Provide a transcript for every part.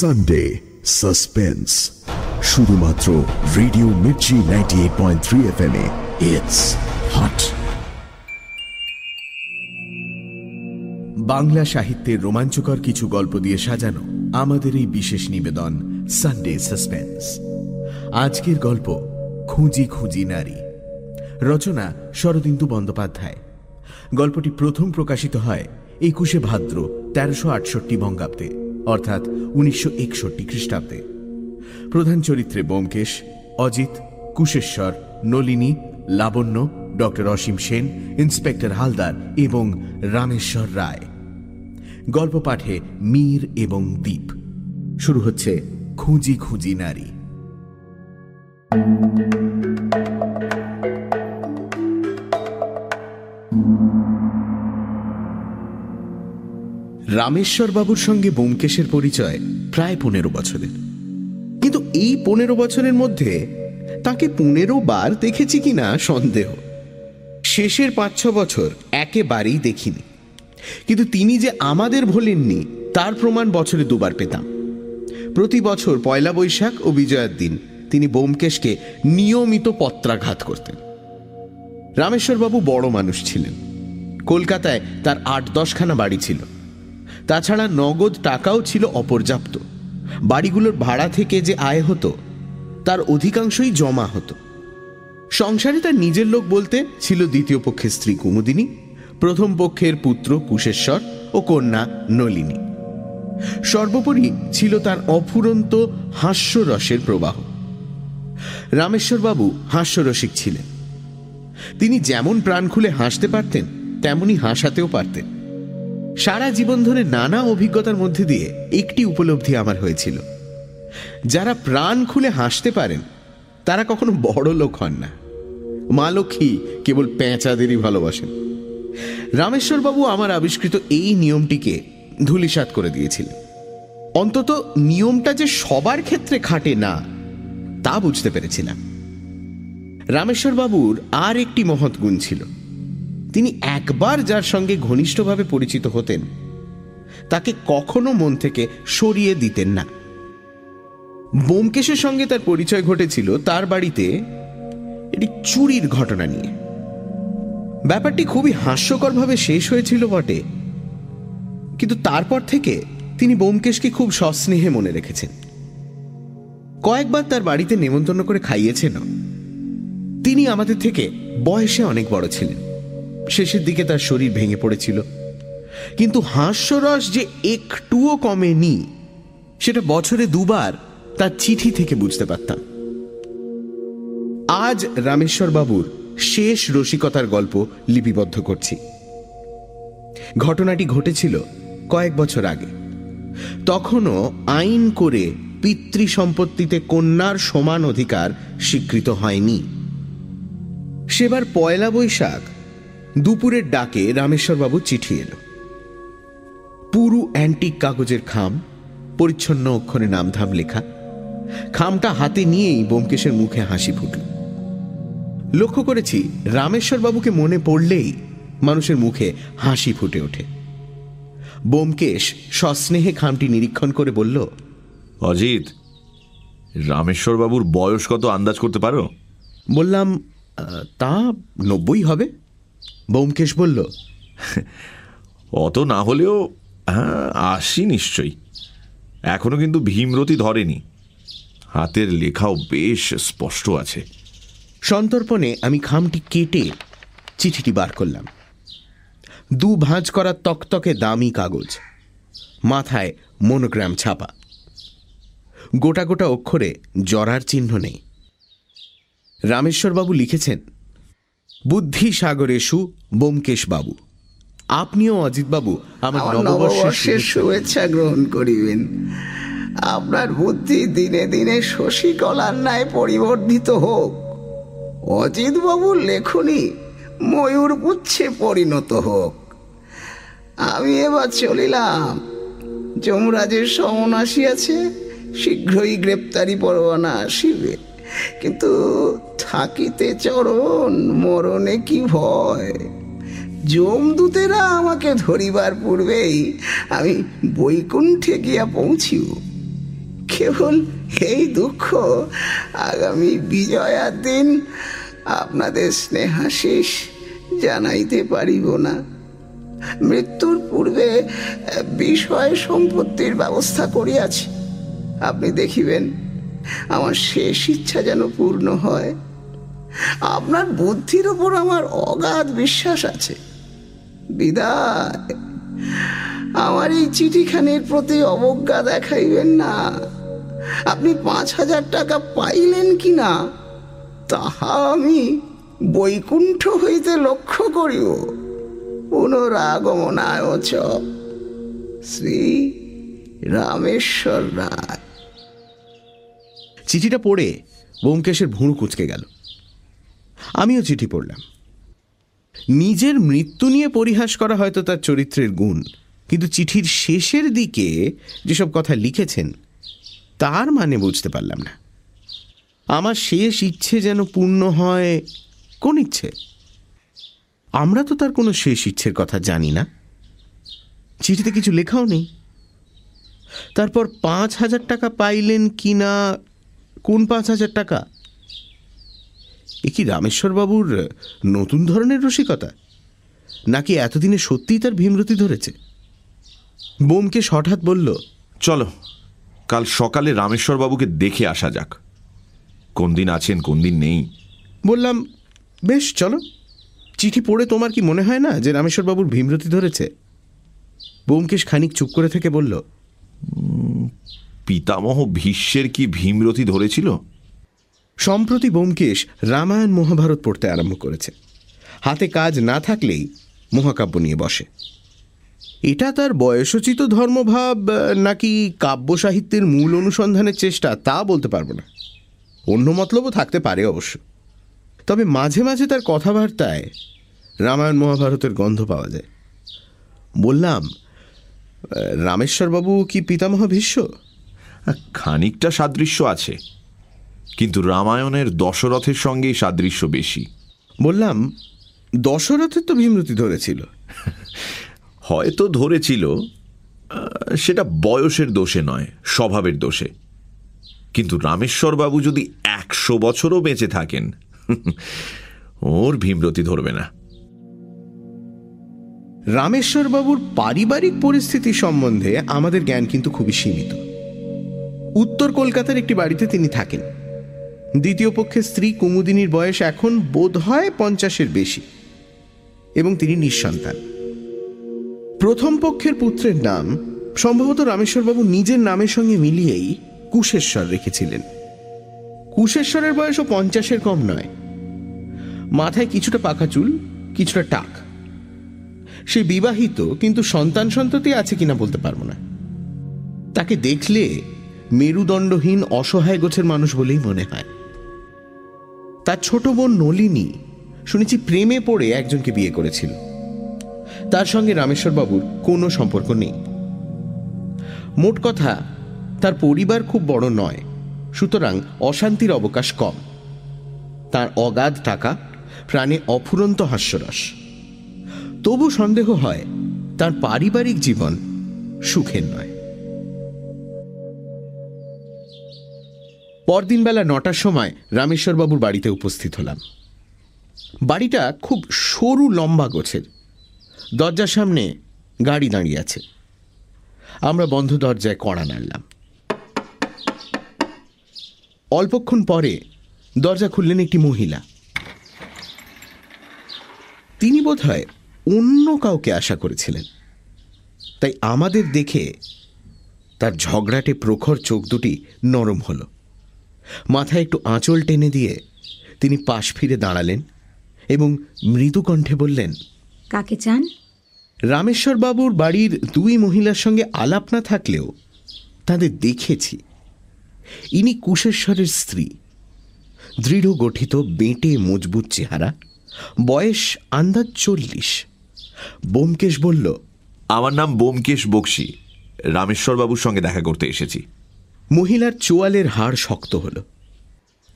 Sunday suspense শুধুমাত্র radio Mirchi ninety eight point three F M it's hot Bangla সাহিত্যের রোমাঞ্চকর কিছু গল্প দিয়ে সাজানো আমাদের এই বিশেষ নিবেদন সানডে সাসপেন্স আজকের গল্প, খুঁজি খুঁজি নারী। রচনা, শরদিন্দু বন্দ্যোপাধ্যায়। গল্পটি প্রথম প্রকাশিত হয় একুশে ভাদ্র তেরোশো আটষট্টি বঙ্গাব্দে। অর্থাৎ উনিশশো একষট্টি খ্রিস্টাব্দে। প্রধান চরিত্রে বোমকেশ অজিত, কুশেশ্বর, নলিনী, লাবণ্য, ডক্টর অসীম সেন, ইন্সপেক্টর হালদার এবং রামেশ্বর রায়। গল্প পাঠে মীর এবং দ্বীপ। শুরু হচ্ছে খুঁজি খুঁজি নারী। রামেশ্বর বাবুর সঙ্গে বোমকেশের পরিচয় প্রায় পনেরো বছরের। কিন্তু এই পনেরো বছরের মধ্যে তাকে পনেরো বার দেখেছি কিনা সন্দেহ। শেষের পাঁচ ছ বছর একেবারেই দেখিনি। কিন্তু তিনি যে আমাদের ভোলেননি, তার প্রমাণ বছরে দুবার পেতাম। প্রতি বছর পয়লা বৈশাখ ও বিজয়ার দিন তিনি বোমকেশকে নিয়মিত পত্রাঘাত করতেন। রামেশ্বরবাবু বড় মানুষ ছিলেন। কলকাতায় তার আট দশখানা বাড়ি ছিল। তাছাড়া নগদ টাকাও ছিল অপর্যাপ্ত। বাড়িগুলোর ভাড়া থেকে যে আয় হতো, তার অধিকাংশই জমা হতো। সংসারে তার নিজের লোক বলতে ছিল দ্বিতীয় পক্ষের স্ত্রী কুমুদিনী, প্রথম পক্ষের পুত্র কুশেশ্বর ও কন্যা নলিনী। সর্বোপরি ছিল তার অফুরন্ত হাস্যরসের প্রবাহ। রামেশ্বরবাবু হাস্যরসিক ছিলেন। তিনি যেমন প্রাণ খুলে হাসতে পারতেন, তেমনি হাসাতেও পারতেন। সারা জীবন ধরে নানা অভিজ্ঞতার মধ্যে দিয়ে একটি উপলব্ধি আমার হয়েছিল। যারা প্রাণ খুলে হাসতে পারেন, তারা কখনো বড় লোক হন না। মা লক্ষ্মী কেবল পেঁচাদেরই ভালোবাসেন। রামেশ্বরবাবু আমার আবিষ্কৃত এই নিয়মটিকে ধুলিসাত করে দিয়েছিলেন। অন্তত নিয়মটা যে সবার ক্ষেত্রে খাটে না, তা বুঝতে পেরেছিলাম। রামেশ্বরবাবুর আর একটি মহৎ গুণ ছিল। তিনি একবার যার সঙ্গে ঘনিষ্ঠভাবে পরিচিত হতেন, তাকে কখনো মন থেকে সরিয়ে দিতেন না। বোমকেশের সঙ্গে তার পরিচয় ঘটেছিল তার বাড়িতে এটি চুরির ঘটনা নিয়ে। ব্যাপারটি খুবই হাস্যকরভাবে শেষ হয়েছিল বটে, কিন্তু তারপর থেকে তিনি বোমকেশকে খুব সস্নেহে মনে রেখেছেন। কয়েকবার তার বাড়িতে নেমন্তন্ন করে খাইয়েছেন তিনি আমাদের থেকে বয়সে অনেক বড় ছিলেন। শেষের দিকে তার শরীর ভেঙে পড়েছিল। কিন্তু হাস্যরস যে একটুও কমেনি, সেটা বছরে দুবার তার চিঠি থেকে বুঝতে পারতাম। আজ রামেশ্বর বাবুর শেষ রসিকতার গল্প লিপিবদ্ধ করছি। ঘটনাটি ঘটেছিল কয়েক বছর আগে। তখনও আইন করে পিতৃ সম্পত্তিতে কন্যার সমান অধিকার স্বীকৃত হয়নি। সেবার পয়লা বৈশাখ দুপুরের ডাকে রামেশ্বরবাবু চিঠি এলো। পুরু অ্যান্টিক কাগজের খাম পরিচ্ছন্ন অক্ষরে নামধাম লেখা। খামটা হাতে নিয়েই বোমকেশের মুখে হাসি ফুটল। লক্ষ্য করেছি রামেশ্বরবাবুকে মনে পড়লেই মানুষের মুখে হাসি ফুটে ওঠে। বোমকেশ সস্নেহে খামটি নিরীক্ষণ করে বলল অজিত রামেশ্বরবাবুর বয়স কত আন্দাজ করতে পারো? বললাম তা নব্বই হবে। বোমকেশ বলল অত না হলেও হ্যাঁ আসি নিশ্চয়ই। এখনও কিন্তু ভীমরতি ধরেনি। হাতের লেখাও বেশ স্পষ্ট আছে। সন্তর্পণে আমি খামটি কেটে চিঠিটি বার করলাম। দু ভাঁজ করা তকতকে দামি কাগজ মাথায় মনোগ্রাম ছাপা। গোটা গোটা অক্ষরে জরার চিহ্ন নেই। রামেশ্বরবাবু লিখেছেন বুদ্ধি সাগরে সু বোমকেশ বাবু আপনিও অজিতবাবু আমার নববর্ষের শুভেচ্ছা। গ্রহণ করিবেন। আপনার বুদ্ধি দিনে দিনে শশী কলার ন্যায় পরিবর্ধিত হোক। অজিত বাবুর লেখনী ময়ূর পুচ্ছে পরিণত হোক। আমি এবার চলিলাম। যমরাজের সমন আসিয়াছে শীঘ্রই গ্রেপ্তারি পরোয়ানা আসিবে। কিন্তু থাকিতে চরণ, মরণে কি ভয়? যমদূতেরা আমাকে ধরিবার পূর্বেই আমি বৈকুণ্ঠে গিয়া পৌঁছিব। কেবল এই দুঃখ আগামী বিজয়ার দিন আপনাদের স্নেহাশিস জানাইতে পারিব না। মৃত্যুর পূর্বে বিষয় সম্পত্তির ব্যবস্থা করিয়াছি। আপনি দেখিবেন আমার শেষ ইচ্ছা যেন পূর্ণ হয়। আপনার বুদ্ধির ওপর আমার অগাধ বিশ্বাস আছে। বিদায়। আমার এই চিঠিখানির প্রতি অবজ্ঞা দেখাইবেন না। আপনি পাঁচ হাজার টাকা পাইলেন কি না তাহা আমি বৈকুণ্ঠ হইতে লক্ষ্য করিব। পুনরাগমনায় শ্রী রামেশ্বর রায়। চিঠিটা পড়ে ব্যোমকেশের ভুঁড় কুচকে গেল। আমিও চিঠি পড়লাম। নিজের মৃত্যু নিয়ে পরিহাস করা হয়তো তার চরিত্রের গুণ, কিন্তু চিঠির শেষের দিকে যেসব কথা লিখেছেন, তার মানে বুঝতে পারলাম না। আমার শেষ ইচ্ছে যেন পূর্ণ হয় কোন ইচ্ছে? আমরা তো তার কোনো শেষ ইচ্ছের কথা জানি না। চিঠিতে কিছু লেখাও নেই। তারপর পাঁচ হাজার টাকা পাইলেন কি না কোন পাঁচ হাজার টাকা? এ কি রামেশ্বরবাবুর নতুন ধরনের রসিকতা? নাকি এতদিনে সত্যিই তার ভীমরতি ধরেছে? বোমকে হঠাৎ বলল চলো কাল সকালে রামেশ্বরবাবুকে দেখে আসা যাক। কোন দিন আছেন কোন দিন নেই? বললাম বেশ চলো। চিঠি পড়ে তোমার কি মনে হয় না যে রামেশ্বরবাবুর ভীমরতি ধরেছে? বোমকেশ খানিক চুপ করে থেকে বলল পিতামহ ভীষ্মের কি ভীমরতি ধরেছিল? সম্প্রতি বোমকেশ রামায়ণ মহাভারত পড়তে আরম্ভ করেছে। হাতে কাজ না থাকলেই মহাকাব্য নিয়ে বসে। এটা তার বয়সোচিত ধর্মভাব, নাকি কাব্য সাহিত্যের মূল অনুসন্ধানের চেষ্টা তা বলতে পারব না। অন্য মতলবও থাকতে পারে অবশ্য। তবে মাঝে মাঝে তার কথাবার্তায় রামায়ণ মহাভারতের গন্ধ পাওয়া যায়। বললাম রামেশ্বরবাবু কি পিতামহ ভীষ্ম? খানিকটা সাদৃশ্য আছে কিন্তু রামায়ণের দশরথের সঙ্গেই সাদৃশ্য বেশি। বললাম দশরথের তো ভীমরতি ধরেছিল। হয়তো ধরেছিল সেটা বয়সের দোষে নয় স্বভাবের দোষে। কিন্তু রামেশ্বরবাবু যদি একশো বছরও বেঁচে থাকেন ওর ভীমরতি ধরবে না। রামেশ্বরবাবুর পারিবারিক পরিস্থিতি সম্বন্ধে আমাদের জ্ঞান কিন্তু খুবই সীমিত। উত্তর কলকাতার একটি বাড়িতে তিনি থাকেন। দ্বিতীয় পক্ষের স্ত্রী কুমুদিনীর বয়স এখন বোধ হয় পঞ্চাশের বেশি এবং তিনি নিঃসন্তান। প্রথম পক্ষের পুত্রের নাম সম্ভবত রামেশ্বরবাবু নিজের নামের সঙ্গে মিলিয়েই কুশেশ্বর রেখেছিলেন। কুশেশ্বরের বয়সও পঞ্চাশের কম নয়। মাথায় কিছুটা পাকা চুল, কিছুটা টাক। সে বিবাহিত, কিন্তু সন্তান সন্ততি আছে কিনা বলতে পারব না। তাকে দেখলে মেরুদণ্ডহীন অসহায় গোছের মানুষ বলেই মনে হয়। তার ছোট বোন নলিনী, শুনেছি প্রেমে পড়ে একজনকে বিয়ে করেছিল। তার সঙ্গে রামেশ্বরবাবুর কোনো সম্পর্ক নেই। মোট কথা, তার পরিবার খুব বড় নয়, সুতরাং অশান্তির অবকাশ কম। তার অগাধ টাকা, প্রাণে অফুরন্ত হাস্যরস। তবু সন্দেহ হয়, তার পারিবারিক জীবন সুখের নয়। পরদিন বেলা নটার সময় রামেশ্বরবাবুর বাড়িতে উপস্থিত হলাম। বাড়িটা খুব সরু লম্বা গোছের। দরজার সামনে গাড়ি দাঁড়িয়ে আছে। আমরা বন্ধ দরজায় কড়া নাড়লাম। অল্পক্ষণ পরে দরজা খুললেন একটি মহিলা। তিনি বোধহয় অন্য কাউকে আশা করেছিলেন। তাই আমাদের দেখে তার ঝগড়াটে প্রখর চোখ দুটি নরম হলো। মাথায় একটু আঁচল টেনে দিয়ে তিনি পাশ ফিরে দাঁড়ালেন এবং মৃদু কণ্ঠে বললেন কাকে চান? রামেশ্বর বাবুর বাড়ির দুই মহিলার সঙ্গে আলাপ না থাকলেও তাদের দেখেছি। ইনি কুশেশ্বরের স্ত্রী। দৃঢ় গঠিত বেঁটে মজবুত চেহারা। বয়স আন্দাজ চল্লিশ। বোমকেশ বলল আমার নাম বোমকেশ বক্সি। রামেশ্বরবাবুর সঙ্গে দেখা করতে এসেছি। মহিলার চোয়ালের হাড় শক্ত হল।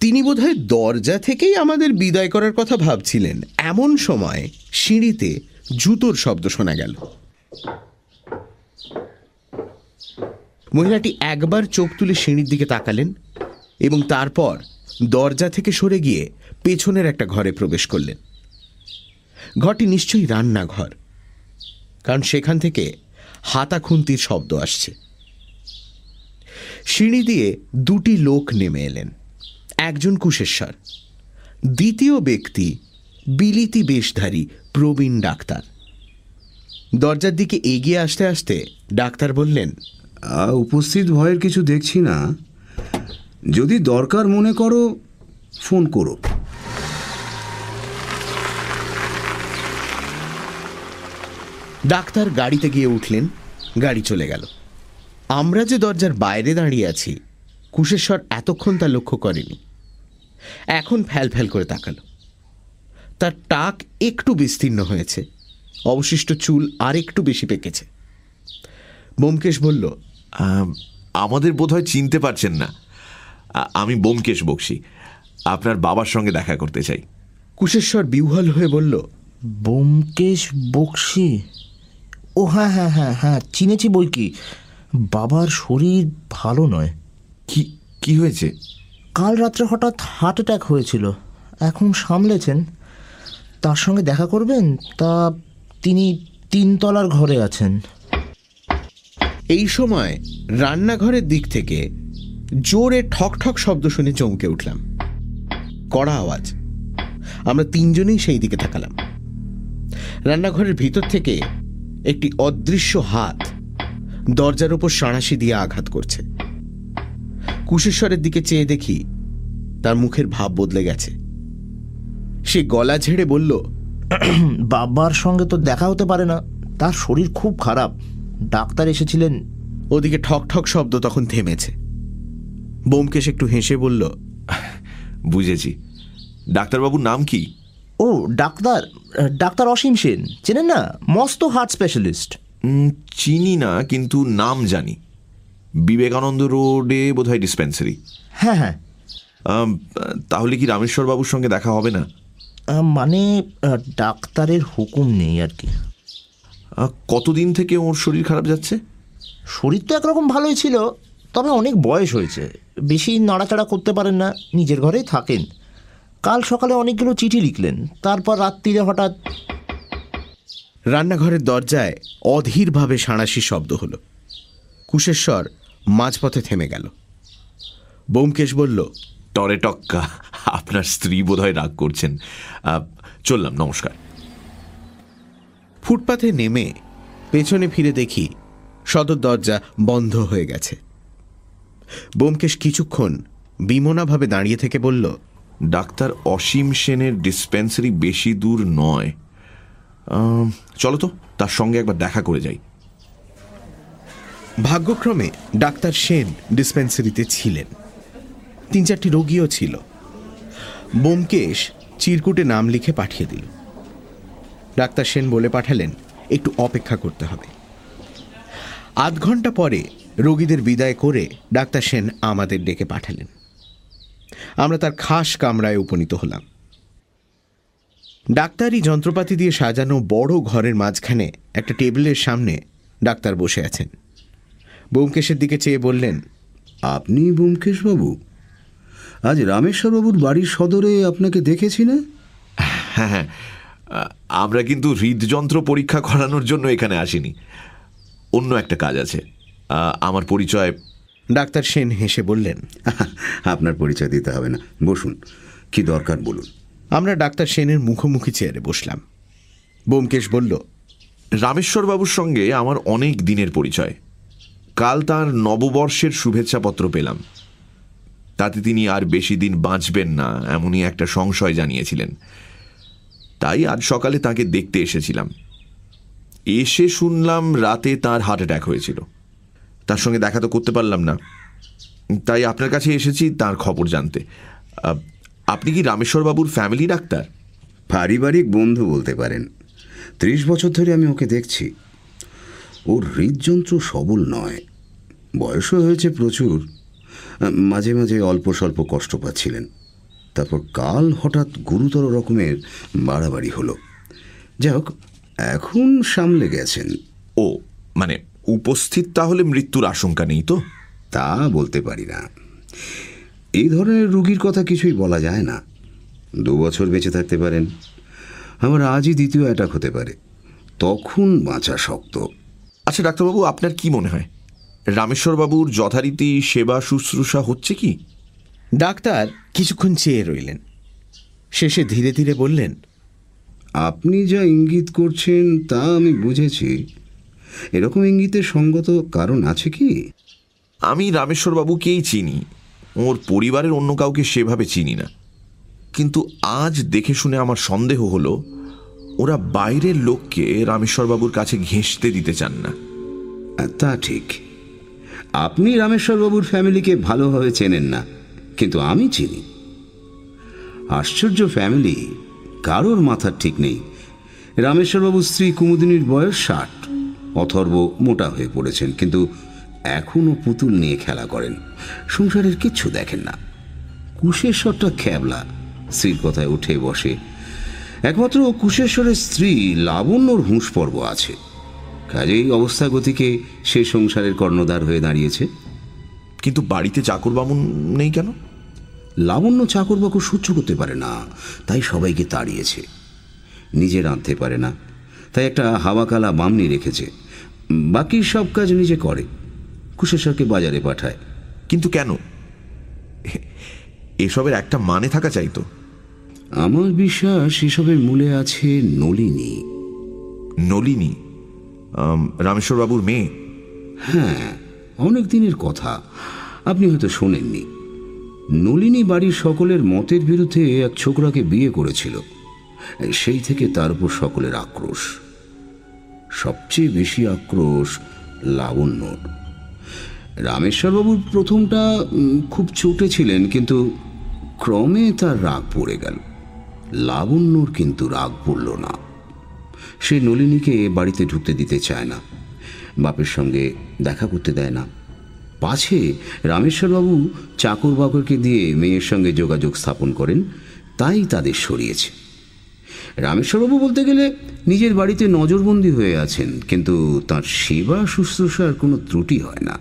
তিনি বোধহয় দরজা থেকেই আমাদের বিদায় করার কথা ভাবছিলেন। এমন সময় সিঁড়িতে জুতোর শব্দ শোনা গেল। মহিলাটি একবার চোখ তুলে সিঁড়ির দিকে তাকালেন এবং তারপর দরজা থেকে সরে গিয়ে পেছনের একটা ঘরে প্রবেশ করলেন। ঘরটি নিশ্চয়ই রান্নাঘর, কারণ সেখান থেকে হাতা খুন্তির শব্দ আসছে। সিঁড়ি দিয়ে দুটি লোক নেমে এলেন। একজন কুশেশ্বর দ্বিতীয় ব্যক্তি বিলিতি বেশধারী প্রবীণ ডাক্তার। দরজার দিকে এগিয়ে আসতে আসতে ডাক্তার বললেন উপস্থিত ভয়ের কিছু দেখছি না। যদি দরকার মনে করো ফোন করো। ডাক্তার গাড়িতে গিয়ে উঠলেন গাড়ি চলে গেল। আমরা যে দরজার বাইরে দাঁড়িয়ে আছি কুশেশ্বর এতক্ষণ তা লক্ষ্য করেনি। এখন ফ্যাল ফ্যাল করে তাকালো। তার টাক একটু বিস্তীর্ণ হয়েছে অবশিষ্ট চুল আর একটু বেশি পেকেছে। বোমকেশ বলল আমাদের বোধহয় চিনতে পারছেন না। আমি বোমকেশ বক্সি আপনার বাবার সঙ্গে দেখা করতে চাই। কুশেশ্বর বিহ্বল হয়ে বলল বোমকেশ বক্সি? ও হ্যাঁ হ্যাঁ হ্যাঁ হ্যাঁ চিনেছি বই কি বাবার শরীর ভালো নয়। কি কি হয়েছে? কাল রাত্রে হঠাৎ হার্ট অ্যাটাক হয়েছিল। এখন সামলেছেন। তার সঙ্গে দেখা করবেন? তা তিনি তিনতলার ঘরে আছেন। এই সময় রান্নাঘরের দিক থেকে জোরে ঠক ঠক শব্দ শুনে চমকে উঠলাম। কড়া আওয়াজ। আমরা তিনজনেই সেই দিকে তাকালাম। রান্নাঘরের ভিতর থেকে একটি অদৃশ্য হাত দরজার উপর সাঁড়াশি দিয়ে আঘাত করছে। কুশেশ্বরের দিকে চেয়ে দেখি তার মুখের ভাব বদলে গেছে। সে গলা ঝেড়ে বলল বাবার সঙ্গে তো দেখা হতে পারে না তার শরীর খুব খারাপ। ডাক্তার এসেছিলেন। ওদিকে ঠক ঠক শব্দ তখন থেমেছে। বোমকেশ একটু হেসে বলল বুঝেছি। ডাক্তারবাবুর নাম কি? ও ডাক্তার ডাক্তার অসীম সেন। চেনেন না? মস্ত হার্ট স্পেশালিস্ট। চিনি না কিন্তু নাম জানি। বিবেকানন্দ রোডে বোধহয় ডিসপেন্সারি হ্যাঁ হ্যাঁ। তাহলে কি রামেশ্বর বাবুর সঙ্গে দেখা হবে না? মানে ডাক্তারের হুকুম নেই আর কি। কতদিন থেকে ওর শরীর খারাপ যাচ্ছে? শরীর তো একরকম ভালোই ছিল তবে অনেক বয়স হয়েছে। বেশি নাড়াচাড়া করতে পারেন না নিজের ঘরেই থাকেন। কাল সকালে অনেকগুলো চিঠি লিখলেন তারপর রাত্রিরে হঠাৎ রান্নাঘরের দরজায় অধীরভাবে সাঁড়াশি শব্দ হলো। কুশেশ্বর মাঝপথে থেমে গেল। বোমকেশ বলল টরে টক্কা আপনার স্ত্রী বোধহয় রাগ করছেন। চললাম নমস্কার। ফুটপাথে নেমে পেছনে ফিরে দেখি সদর দরজা বন্ধ হয়ে গেছে। বোমকেশ কিছুক্ষণ বিমনাভাবে দাঁড়িয়ে থেকে বলল ডাক্তার অসীম সেনের ডিসপেন্সারি বেশি দূর নয়। চলো তো, তার সঙ্গে একবার দেখা করে যাই। ভাগ্যক্রমে ডাক্তার সেন ডিসপেন্সারিতে ছিলেন। তিন চারটি রোগীও ছিল। বোমকেশ চিরকুটে নাম লিখে পাঠিয়ে দিল। ডাক্তার সেন বলে পাঠালেন, একটু অপেক্ষা করতে হবে। আধ ঘণ্টা পরে রোগীদের বিদায় করে ডাক্তার সেন আমাদের ডেকে পাঠালেন। আমরা তার খাস কামরায় উপনীত হলাম। ডাক্তারি যন্ত্রপাতি দিয়ে সাজানো বড় ঘরের মাঝখানে একটা টেবিলের সামনে ডাক্তার বসে আছেন। বোমকেশের দিকে চেয়ে বললেন আপনি ব্যোমকেশবাবু আজ রামেশ্বরবাবুর বাড়ির সদরে আপনাকে দেখেছি না? হ্যাঁ হ্যাঁ। আমরা কিন্তু হৃদযন্ত্র পরীক্ষা করানোর জন্য এখানে আসিনি। অন্য একটা কাজ আছে। আমার পরিচয় ডাক্তার সেন হেসে বললেন আপনার পরিচয় দিতে হবে না। বসুন কি দরকার বলুন। আমরা ডাক্তার সেনের মুখোমুখি চেয়ারে বসলাম। বোমকেশ বলল রামেশ্বর বাবুর সঙ্গে আমার অনেক দিনের পরিচয়। কাল তার নববর্ষের শুভেচ্ছাপত্র পেলাম। তাতে তিনি আর বেশি দিন বাঁচবেন না, এমনই একটা সংশয় জানিয়েছিলেন। তাই আজ সকালে তাকে দেখতে এসেছিলাম। এসে শুনলাম রাতে তার হার্ট অ্যাটাক হয়েছিল। তার সঙ্গে দেখা তো করতে পারলাম না। তাই আপনার কাছে এসেছি, তার খবর জানতে। আপনি কি রামেশ্বর বাবুর ফ্যামিলি ডাক্তার? পারিবারিক বন্ধু বলতে পারেন। ত্রিশ বছর ধরে আমি ওকে দেখছি। ওর হৃদযন্ত্র সবল নয়। বয়সও হয়েছে প্রচুর। মাঝে মাঝে অল্প স্বল্প কষ্ট পাচ্ছিলেন। তারপর কাল হঠাৎ গুরুতর রকমের বাড়াবাড়ি হলো। যাই হোক এখন সামলে গেছেন। ও মানে উপস্থিত তাহলে মৃত্যুর আশঙ্কা নেই তো? তা বলতে পারি না। এই ধরনের রুগীর কথা কিছুই বলা যায় না। দু বছর বেঁচে থাকতে পারেন। আমার আজই দ্বিতীয় অ্যাটাক হতে পারে। তখন বাঁচা শক্ত। আচ্ছা ডাক্তারবাবু আপনার কি মনে হয়? রামেশ্বরবাবুর যথারীতি সেবা শুশ্রূষা হচ্ছে কি? ডাক্তার কিছুক্ষণ চেয়ে রইলেন। শেষে ধীরে ধীরে বললেন আপনি যা ইঙ্গিত করছেন তা আমি বুঝেছি। এরকম ইঙ্গিতের সঙ্গত কারণ আছে কি? আমি রামেশ্বরবাবুকেই চিনি। ওর পরিবারের অন্য কাউকে সেভাবে চিনি না। কিন্তু আজ দেখে শুনে আমার সন্দেহ হলো, ওরা বাইরের লোককে রামেশ্বরবাবুর কাছে ঘেঁষতে দিতে চান না। তা ঠিক। আপনি রামেশ্বরবাবুর ফ্যামিলিকে ভালোভাবে চেনেন না, কিন্তু আমি চিনি। আশ্চর্য ফ্যামিলি, কারোর মাথার ঠিক নেই। রামেশ্বরবাবুর স্ত্রী কুমুদিনীর বয়স ষাট, অথর্ব মোটা হয়ে পড়েছেন, কিন্তু এখনও পুতুল নিয়ে খেলা করেন। সংসারের কিচ্ছু দেখেন না। কুশেশ্বরটা খ্যাবলা স্ত্রীর কথায় উঠে বসে একমাত্র কুশেশ্বরের স্ত্রী লাবণ্যর হুঁশ পর্ব আছে। কাজেই অবস্থা গতিকে সে সংসারের কর্ণধার হয়ে দাঁড়িয়েছে। কিন্তু বাড়িতে চাকর বামুন নেই কেন? লাবণ্য চাকরবাকর সহ্য করতে পারে না তাই সবাইকে তাড়িয়েছে। নিজে রাঁধতে পারে না তাই একটা হাওয়াকালা বামনি রেখেছে। বাকি সব কাজ নিজে করে। কুশেশ্বরকে বাজারে পাঠায়। কিন্তু কেন? এসবের একটা মানে থাকা চাই তো। আমার বিশ্বাস এসবের মূলে আছে নলিনী। নলিনী? রামেশ্বরবাবুর মেয়ে? হ্যাঁ অনেক দিনের কথা। আপনি হয়তো শোনেননি। নলিনী বাড়ির সকলের মতের বিরুদ্ধে এক ছোকরাকে বিয়ে করেছিল। সেই থেকে তার উপর সকলের আক্রোশ। সবচেয়ে বেশি আক্রোশ লাবণ্যর। রামেশ্বরবাবুর প্রথমটা খুব চোটে ছিলেন, কিন্তু ক্রমে তার রাগ পড়ে গেল। লাবণ্যর কিন্তু রাগ পড়ল না। সে নলিনীকে বাড়িতে ঢুকতে দিতে চায় না। বাপের সঙ্গে দেখা করতে দেয় না। পাছে রামেশ্বরবাবু চাকর বাকরকে দিয়ে মেয়ের সঙ্গে যোগাযোগ স্থাপন করেন, তাই তাদের সরিয়েছে। রামেশ্বরবাবু বলতে গেলে নিজের বাড়িতে নজরবন্দি হয়ে আছেন, কিন্তু তার সেবা, শুশ্রূষার কোনো ত্রুটি হয় না।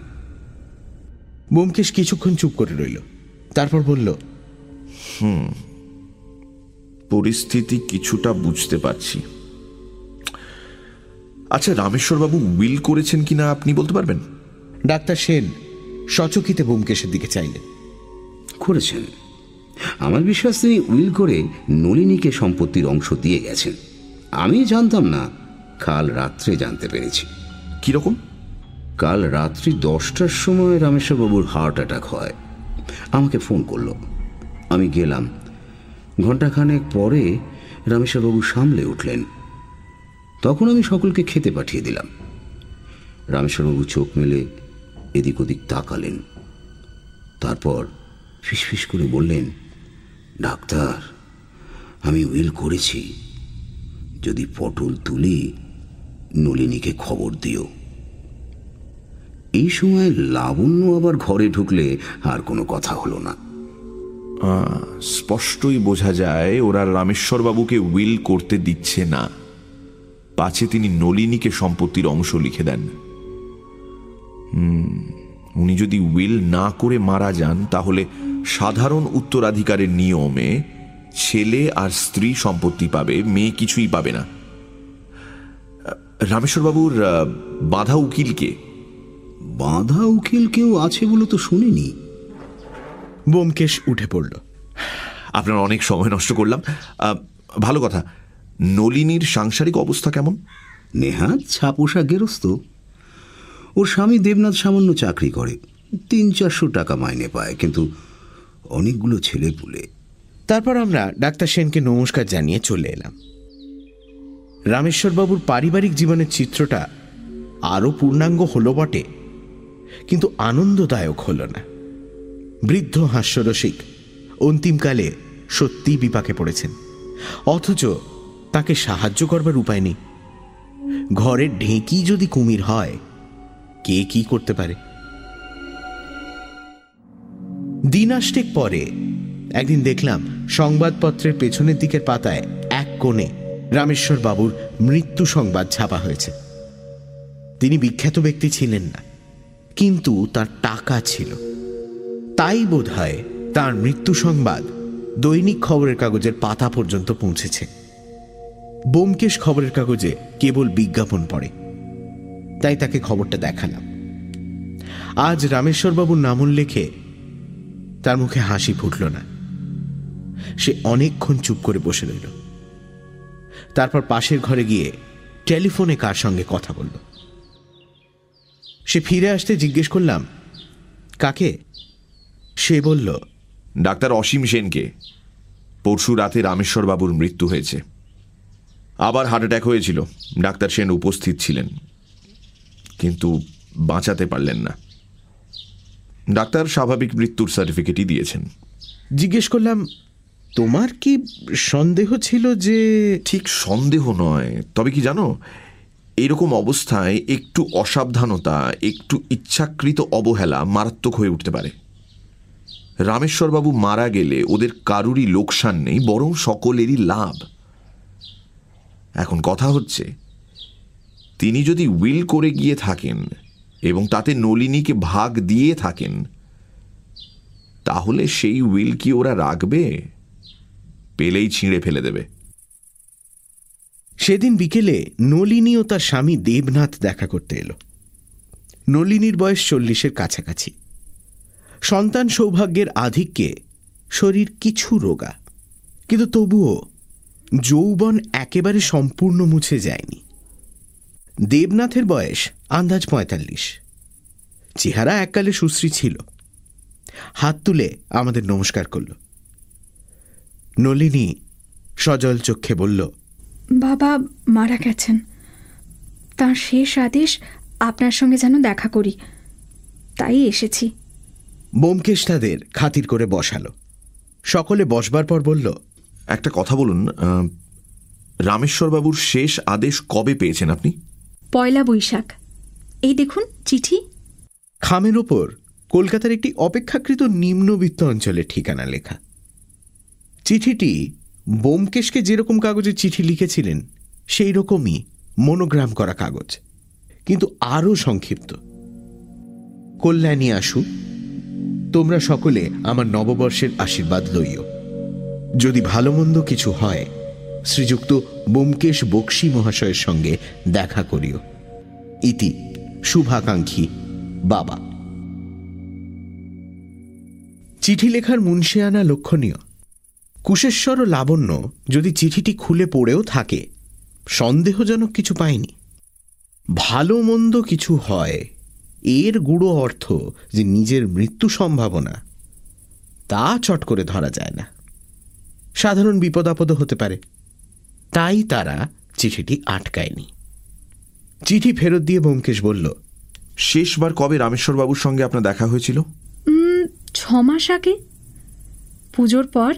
বোমকেশ কিছুক্ষণ চুপ করে রইল। তারপর বলল হুম পরিস্থিতি কিছুটা বুঝতে পারছি। আচ্ছা রামেশ্বরবাবু উইল করেছেন কিনা আপনি বলতে পারবেন? ডাক্তার সেন সচকিতে বোমকেশের দিকে চাইলেন। করেছেন। আমার বিশ্বাস তিনি উইল করে নলিনীকে সম্পত্তির অংশ দিয়ে গেছেন। আমি জানতাম না কাল রাত্রে জানতে পেরেছি। কীরকম? কাল রাত্রি দশটার সময় রামেশ্বরবাবুর হার্ট অ্যাটাক হয়। আমাকে ফোন করল। আমি গেলাম। ঘণ্টাখানেক পরে রামেশ্বরবাবু সামলে উঠলেন। তখন আমি সকলকে খেতে পাঠিয়ে দিলাম। রামেশ্বরবাবু চোখ মেলে এদিক ওদিক তাকালেন। তারপর ফিসফিস করে বললেন, ডাক্তার, আমি উইল করেছি। যদি পটল তুলি, নলিনীকে খবর দিও। এই সময় লাবণ্য আবার ঘরে ঢুকলে আর কোনো কথা হলো না। স্পষ্টই বোঝা যায় ওরা রামেশ্বরবাবুকে উইল করতে দিচ্ছে না। পাছে তিনি নলিনীকে সম্পত্তির অংশ লিখে দেন। উনি যদি উইল না করে মারা যান, তাহলে সাধারণ উত্তরাধিকারের নিয়মে ছেলে আর স্ত্রী সম্পত্তি পাবে, মেয়ে কিছুই পাবে না। রামেশ্বরবাবুর বাধা উকিলকে বাঁধা উকিল কেউ আছে বলে তো শুনিনি। বোমকেশ উঠে পড়ল। আপনার অনেক সময় নষ্ট করলাম। আহ, ভালো কথা। নলিনীর সাংসারিক অবস্থা কেমন? নেহাত ছাপোষা গেরস্ত। ওর স্বামী দেবনাথ সামান্য চাকরি করে। তিন চারশো টাকা মাইনে পায় কিন্তু অনেকগুলো ছেলে পুলে। তারপর আমরা ডাক্তার সেনকে নমস্কার জানিয়ে চলে এলাম। রামেশ্বরবাবুর পারিবারিক জীবনের চিত্রটা আরও পূর্ণাঙ্গ হলো বটে। কিন্তু আনন্দদায়ক হল না। বৃদ্ধ হাস্যরসিক, অন্তিমকালে সত্যি বিপাকে পড়েছেন। অথচ তাকে সাহায্য করবার উপায় নেই। ঘরের ঢেঁকি যদি কুমির হয়, কে কি করতে পারে? দিনাষ্টেক পরে একদিন দেখলাম সংবাদপত্রের পেছনের দিকের পাতায় এক কোণে রামেশ্বর বাবুর মৃত্যু সংবাদ ছাপা হয়েছে। তিনি বিখ্যাত ব্যক্তি ছিলেন না। কিন্তু তার টাকা ছিল। তাই বোধ হয় তার মৃত্যু সংবাদ দৈনিক খবরের কাগজের পাতা পর্যন্ত পৌঁছেছে। বোমকেশ খবরের কাগজে কেবল বিজ্ঞাপন পড়ে। তাই তাকে খবরটা দেখালাম। আজ রামেশ্বরবাবুর নাম উল্লেখে তার মুখে হাসি ফুটল না। সে অনেকক্ষণ চুপ করে বসে রইল। তারপর পাশের ঘরে গিয়ে টেলিফোনে কার সঙ্গে কথা বলল। সে ফিরে আসতে জিজ্ঞেস করলাম কাকে? সে বলল ডাক্তার অসীম সেনকে। পরশু রাতে রামেশ্বরবাবুর মৃত্যু হয়েছে। আবার হার্ট অ্যাটাক হয়েছিল। ডাক্তার সেন উপস্থিত ছিলেন। কিন্তু বাঁচাতে পারলেন না। ডাক্তার স্বাভাবিক মৃত্যুর সার্টিফিকেটই দিয়েছেন। জিজ্ঞেস করলাম তোমার কি সন্দেহ ছিল যে ঠিক সন্দেহ নয়। তবে কি জানো এরকম অবস্থায় একটু অসাবধানতা, একটু ইচ্ছাকৃত অবহেলা মারাত্মক হয়ে উঠতে পারে। রামেশ্বরবাবু মারা গেলে ওদের কারুরই লোকসান নেই, বরং সকলেরই লাভ। এখন কথা হচ্ছে, তিনি যদি উইল করে গিয়ে থাকেন এবং তাতে নলিনীকে ভাগ দিয়ে থাকেন, তাহলে সেই উইল কি ওরা রাখবে? পেলেই ছিঁড়ে ফেলে দেবে। সেদিন বিকেলে নলিনী ও তার স্বামী দেবনাথ দেখা করতে এলো। নলিনীর বয়স চল্লিশের কাছাকাছি। সন্তান সৌভাগ্যের আধিক্যে শরীর কিছু রোগা। কিন্তু তবুও যৌবন একেবারে সম্পূর্ণ মুছে যায়নি। দেবনাথের বয়স আন্দাজ পঁয়তাল্লিশ। চেহারা এককালে সুশ্রী ছিল। হাত তুলে আমাদের নমস্কার করল। নলিনী সজল চক্ষে বলল বাবা মারা গেছেন। তার শেষ আদেশ আপনার সঙ্গে যেন দেখা করি। তাই এসেছি। বোমকেশ তাদের খাতির করে বসালো। সকলে বসবার পর বলল একটা কথা বলুন রামেশ্বরবাবুর শেষ আদেশ কবে পেয়েছেন আপনি? পয়লা বৈশাখ। এই দেখুন চিঠি। খামের ওপর কলকাতার একটি অপেক্ষাকৃত নিম্নবিত্ত অঞ্চলে ঠিকানা লেখা। চিঠিটি বোমকেশকে যেরকম কাগজে চিঠি লিখেছিলেন সেই রকমই মনোগ্রাম করা কাগজ। কিন্তু আরও সংক্ষিপ্ত। কল্যাণী আসু, তোমরা সকলে আমার নববর্ষের আশীর্বাদ লইও। যদি ভালো মন্দ কিছু হয়, শ্রীযুক্ত বোমকেশ বক্সি মহাশয়ের সঙ্গে দেখা করিও। ইতি শুভাকাঙ্ক্ষী বাবা। চিঠি লেখার মুন্সিয়ানা লক্ষণীয়। কুশেশ্বর ও লাবণ্য যদি চিঠিটি খুলে পড়েও থাকে সন্দেহজনক কিছু পায়নি। ভালো মন্দ কিছু হয় এর গুঁড়ো অর্থ যে নিজের মৃত্যু সম্ভাবনা তা চট করে ধরা যায় না। সাধারণ বিপদাপদ হতে পারে। তাই তারা চিঠিটি আটকায়নি। চিঠি ফেরত দিয়ে ব্যোমকেশ বলল শেষবার কবে রামেশ্বরবাবুর সঙ্গে আপনার দেখা হয়েছিল? উম, ছ মাস আগে। পুজোর পর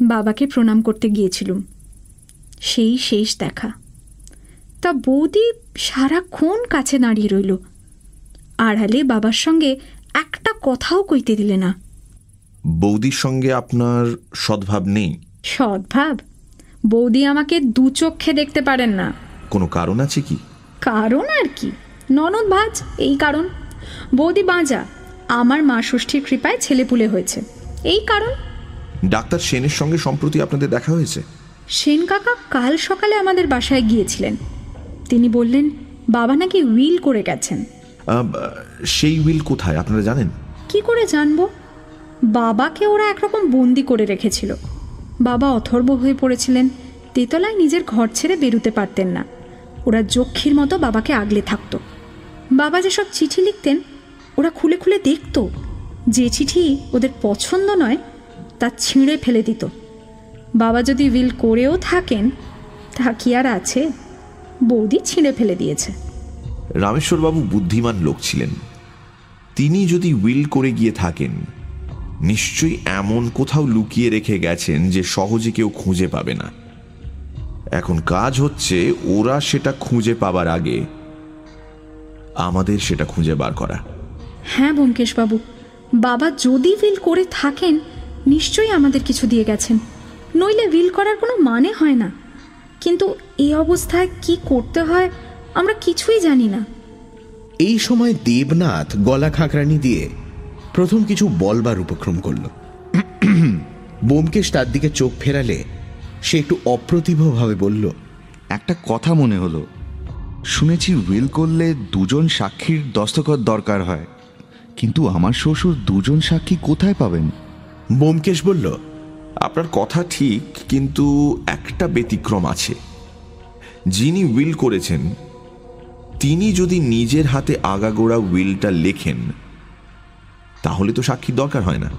বাবাকে প্রণাম করতে গিয়েছিলুম। সেই শেষ দেখা। তা বৌদি সারাক্ষণ কাছে দাঁড়িয়ে রইল। আড়ালে বাবার সঙ্গে একটা কথাও কইতে দিলে না। বৌদির সঙ্গে আপনার সদ্ভাব নেই? সদ্ভাব? বৌদি আমাকে দু চক্ষে দেখতে পারেন না। কোনো কারণ আছে কি? কারণ আর কি? ননদ ভাজ এই কারণ। বৌদি বাঁজা আমার মা ষষ্ঠীর কৃপায় ছেলেপুলে হয়েছে। এই কারণ ডাক্তার সেনের সঙ্গে সম্প্রতি আপনাদের দেখা হয়েছে? সেন কাকা কাল সকালে আমাদের বাসায় গিয়েছিলেন। তিনি বললেন বাবা নাকি উইল করে গেছেন। সেই উইল কোথায় আপনারা জানেন? কি করে জানব? বাবাকে ওরা একরকম বন্দি করে রেখেছিল। বাবা অথর্ব হয়ে পড়েছিলেন তেতলায় নিজের ঘর ছেড়ে বেরুতে পারতেন না। ওরা যক্ষীর মতো বাবাকে আগলে থাকতো। বাবা যেসব চিঠি লিখতেন ওরা খুলে খুলে দেখতো। যে চিঠি ওদের পছন্দ নয় তা ছিঁড়ে ফেলে দিত। বাবা যদি উইল করেও থাকেন তা কি আর আছে? বৌদি ছিঁড়ে ফেলে দিয়েছে। রামেশ্বরবাবু বুদ্ধিমান লোক ছিলেন। তিনি যদি উইল করে গিয়ে থাকেন নিশ্চয়ই এমন কোথাও লুকিয়ে রেখে গেছেন যে সহজে কেউ খুঁজে পাবে না। এখন কাজ হচ্ছে ওরা সেটা খুঁজে পাবার আগে আমাদের সেটা খুঁজে বার করা। হ্যাঁ ব্যোমকেশবাবু। বাবা যদি উইল করে থাকেন নিশ্চয়ই আমাদের কিছু দিয়ে গেছেন। নইলে উইল করার কোনো মানে হয় না। কিন্তু এই অবস্থায় কি করতে হয় আমরা কিছুই জানি না। এই সময় দেবনাথ গলা খাঁকরানি দিয়ে প্রথম কিছু বলবার উপক্রম করল। বোমকেশ তার দিকে চোখ ফেরালে সে একটু অপ্রতিভভাবে বলল একটা কথা মনে হলো। শুনেছি উইল করলে দুজন সাক্ষীর দস্তখত দরকার হয়। কিন্তু আমার শ্বশুর দুজন সাক্ষী কোথায় পাবেন? বোমকেশ বলল আপনার কথা ঠিক কিন্তু একটা ব্যতিক্রম আছে। যিনি উইল করেছেন তিনি যদি নিজের হাতে আগাগোড়া উইলটা লেখেন তাহলে তো সাক্ষীর দরকার হয় না।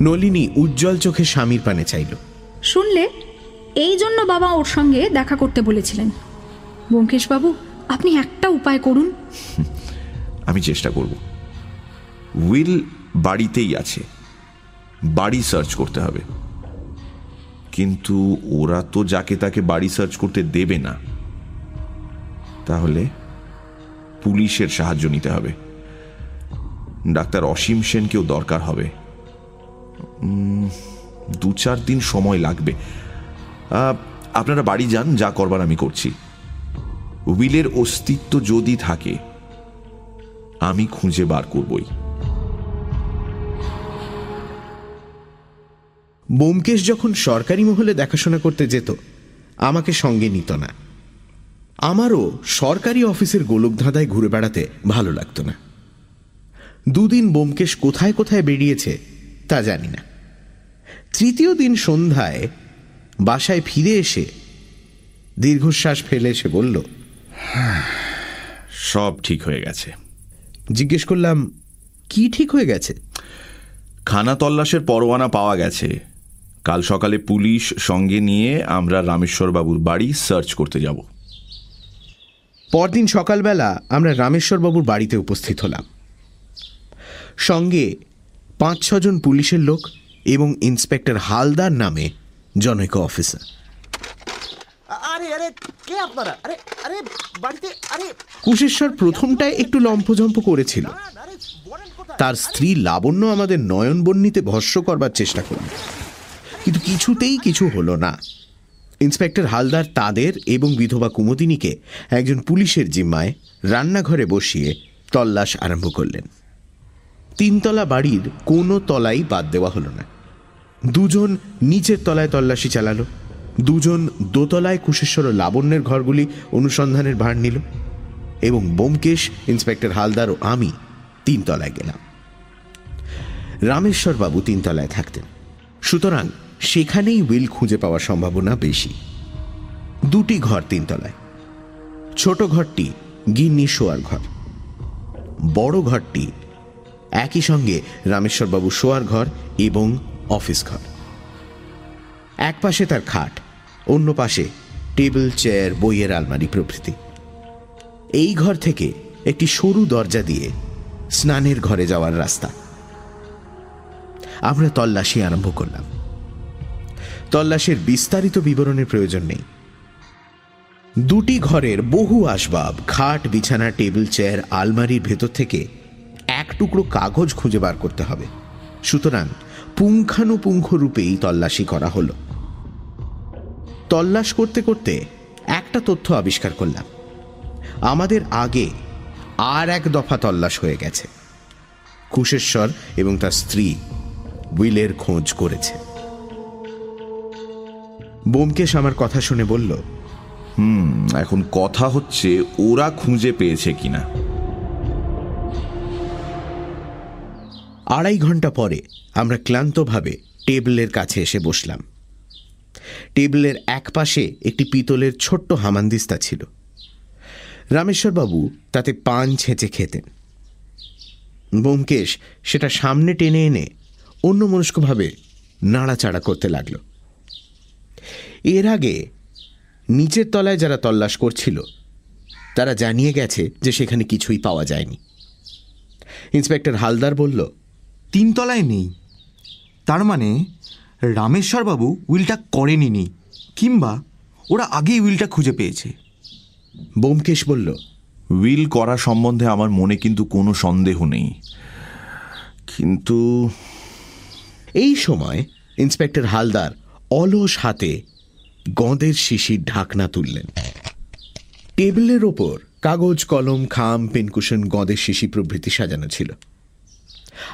নলিনী উজ্জ্বল চোখে স্বামীর পানে চাইল। শুনলে? এই জন্য বাবা ওর সঙ্গে দেখা করতে বলেছিলেন। ব্যোমকেশবাবু আপনি একটা উপায় করুন। আমি চেষ্টা করব। উইল বাড়িতেই আছে। বাড়ি সার্চ করতে হবে। কিন্তু ওরা তো যাকে তাকে বাড়ি সার্চ করতে দেবে না। তাহলে পুলিশের সাহায্য নিতে হবে। ডাক্তার অসীম সেনকেও দরকার হবে। দু চার দিন সময় লাগবে। আপনারা বাড়ি যান, যা করবার আমি করছি। উইলের অস্তিত্ব যদি থাকে, আমি খুঁজে বার করবই। বোমকেশ যখন সরকারি মহলে দেখাশোনা করতে যেত আমাকে সঙ্গে নিত না। আমারও সরকারি অফিসের গোলকধাঁধায় ঘুরে বেড়াতে ভালো লাগতো না। দুদিন বোমকেশ কোথায় কোথায় বেরিয়েছে তা জানি না। তৃতীয় দিন সন্ধ্যায় বাসায় ফিরে এসে দীর্ঘশ্বাস ফেলে এসে বলল সব ঠিক হয়ে গেছে। জিজ্ঞেস করলাম কি ঠিক হয়ে গেছে? খানা তল্লাশের পরোয়ানা পাওয়া গেছে। কাল সকালে পুলিশ সঙ্গে নিয়ে আমরা রামেশ্বর বাবুর বাড়ি সার্চ করতে যাব। পরদিন সকালবেলা আমরা রামেশ্বরবাবুর বাড়িতে উপস্থিত হলাম। সঙ্গে পাঁচ ছজন পুলিশের লোক এবং ইন্সপেক্টর হালদার নামে জনৈক অফিসার। আরে আরে কে আপনারা? আরে আরে বাড়িতে আরে। কুশেশ্বর প্রথমটায় একটু লম্ফঝম্প করেছিল। তার স্ত্রী লাবণ্য আমাদের নয়নবন্নিতে ভস্য করবার চেষ্টা করল কিন্তু কিছুতেই কিছু হলো না। ইন্সপেক্টর হালদার তাদের এবং বিধবা কুমুদিনীকে একজন পুলিশের জিম্মায় রান্নাঘরে বসিয়ে তল্লাশ আরম্ভ করলেন। তিনতলা বাড়ির কোনো তলাই বাদ দেওয়া হলো না। দুজন নিচের তলায় তল্লাশি চালালো। দুজন দোতলায় কুশেশ্বর লাবণ্যের ঘরগুলি অনুসন্ধানের ভার নিল এবং বোমকেশ, ইন্সপেক্টর হালদার ও আমি তিনতলায় গেলাম। রামেশ্বরবাবু তিনতলায় থাকতেন। সুতরাং সেখানেই উইল খুঁজে পাওয়ার সম্ভাবনা বেশি। দুটি ঘর তিনতলায়। ছোট ঘরটি গিন্নি শোয়ার ঘর। বড় ঘরটি একই সঙ্গে রামেশ্বরবাবু শোয়ার ঘর এবং অফিস ঘর। এক পাশে তার খাট, অন্য পাশে টেবিল, চেয়ার, বইয়ের আলমারি প্রভৃতি। এই ঘর থেকে একটি সরু দরজা দিয়ে স্নানের ঘরে যাওয়ার রাস্তা। আমরা তল্লাশি আরম্ভ করলাম। তল্লাশের বিস্তারিত বিবরণের প্রয়োজন নেই। দুটি ঘরের বহু আসবাব, খাট, বিছানা, টেবিল, চেয়ার, আলমারির ভেতর থেকে এক টুকরো কাগজ খুঁজে বার করতে হবে। সুতরাং পুঙ্খানুপুঙ্খ রূপেই তল্লাশি করা হলো। তল্লাশ করতে করতে একটা তথ্য আবিষ্কার করলাম। আমাদের আগে আর এক দফা তল্লাশ হয়ে গেছে। কুশেশ্বর এবং তার স্ত্রী উইলের খোঁজ করেছে। বোমকেশ আমার কথা শুনে বলল হুম এখন কথা হচ্ছে ওরা খুঁজে পেয়েছে কিনা। আড়াই ঘণ্টা পরে আমরা ক্লান্তভাবে টেবিলের কাছে এসে বসলাম। টেবিলের এক পাশে একটি পিতলের ছোট্ট হামানদিস্তা ছিল। রামেশ্বরবাবু তাতে পান ছেঁচে খেতেন। বোমকেশ সেটা সামনে টেনে এনে অন্য মনস্কভাবে নাড়াচাড়া করতে লাগল। এর আগে নিচের তলায় যারা তল্লাশ করছিল তারা জানিয়ে গেছে যে সেখানে কিছুই পাওয়া যায়নি। ইন্সপেক্টর হালদার বলল তিনতলায় নেই। তার মানে রামেশ্বরবাবু উইলটা করেনি নি কিংবা ওরা আগেই উইলটা খুঁজে পেয়েছে। বোমকেশ বলল উইল করা সম্বন্ধে আমার মনে কিন্তু কোনো সন্দেহ নেই। কিন্তু এই সময় ইন্সপেক্টর হালদার অলস হাতে গঁদের শিশির ঢাকনা তুললেন। টেবিলের ওপর কাগজ, কলম, খাম, পেনকুশন, গদের শিশি প্রভৃতি সাজানো ছিল।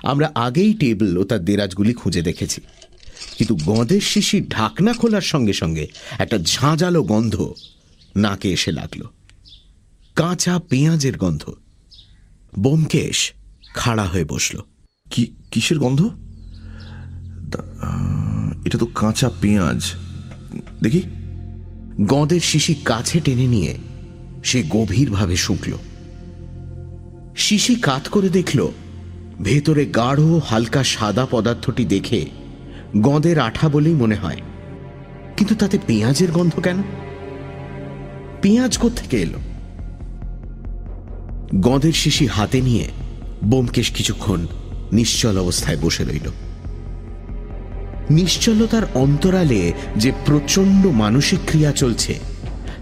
আমরা আগেই টেবিল ও তার দেরাজগুলি খুঁজে দেখেছি। কিন্তু গদের শিশির ঢাকনা খোলার সঙ্গে সঙ্গে একটা ঝাঁঝালো গন্ধ নাকে এসে লাগল। কাঁচা পেঁয়াজের গন্ধ। বোমকেশ খাড়া হয়ে বসল। কি, কিসের গন্ধ? এটা তো কাঁচা পেঁয়াজ। দেখি। গঁদের শিশি কাছে টেনে নিয়ে সে গভীরভাবে শুকল। শিশি কাত করে দেখল, ভেতরে গাঢ় হালকা সাদা পদার্থটি দেখে গঁদের আঠা বলেই মনে হয়। কিন্তু তাতে পেঁয়াজের গন্ধ কেন? পেঁয়াজ থেকে এলো? গঁদের শিশি হাতে নিয়ে বোমকেশ কিছুক্ষণ নিশ্চল অবস্থায় বসে রইল। নিশ্চলতার অন্তরালে যে প্রচণ্ড মানসিক ক্রিয়া চলছে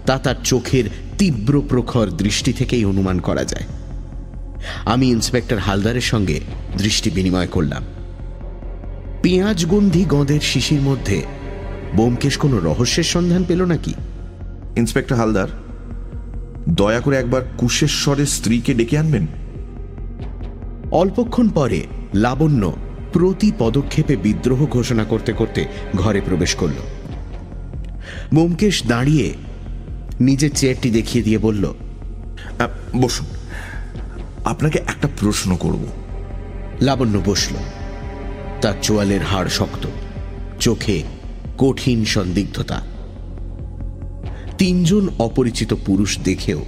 তা তার চোখের তীব্র প্রখর দৃষ্টি থেকেই অনুমান করা যায়। আমি ইন্সপেক্টর হালদারের সঙ্গে দৃষ্টি বিনিময় করলাম। পেঁয়াজগন্ধি গঁদের শিশির মধ্যে বোমকেশ কোনো রহস্যের সন্ধান পেল নাকি? ইন্সপেক্টর হালদার দয়া করে একবার কুশেশ্বরের স্ত্রীকে ডেকে আনবেন। অল্পক্ষণ পরে লাবণ্য প্রতি পদক্ষেপে বিদ্রোহ ঘোষণা করতে করতে ঘরে প্রবেশ করল। বোমকেশ দাঁড়িয়ে নিজের চেয়ারটি দেখিয়ে দিয়ে বলল বসুন। আপনাকে একটা প্রশ্ন করব। লাবণ্য বসল। তার চোয়ালের হাড় শক্ত, চোখে কঠিন সন্দিগ্ধতা। তিনজন অপরিচিত পুরুষ দেখেও